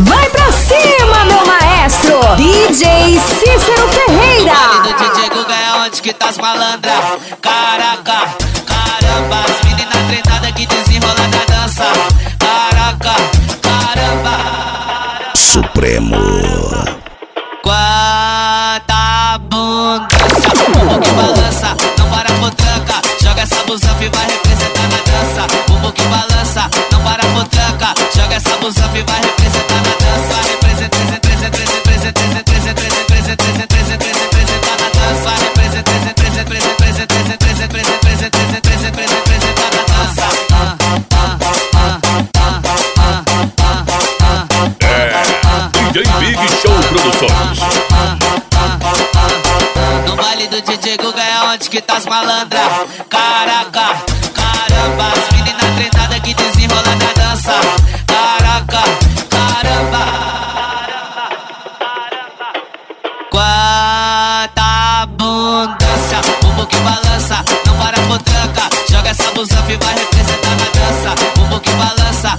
Vai pra cima, meu maestro! DJ Cícero Ferreira! Vale do DJ Guga é onde que tá as malandra. Caraca, caramba, as meninas treinadas que desenrola da dança. Caraca, caramba. Supremo. Quanta abundância, bumbum que balança, não para por tranca. Joga essa busanfa e vai DJ Big Show Produções. No baile do DJ Guga é onde que tá as malandra. Caraca, caramba, as meninas treinadas que desenrola da dança. Caraca, caramba. Quanta abundância, bumbum que balança, não para por tranca. Joga essa busanfa e vai representar na dança. Bumbum que balança,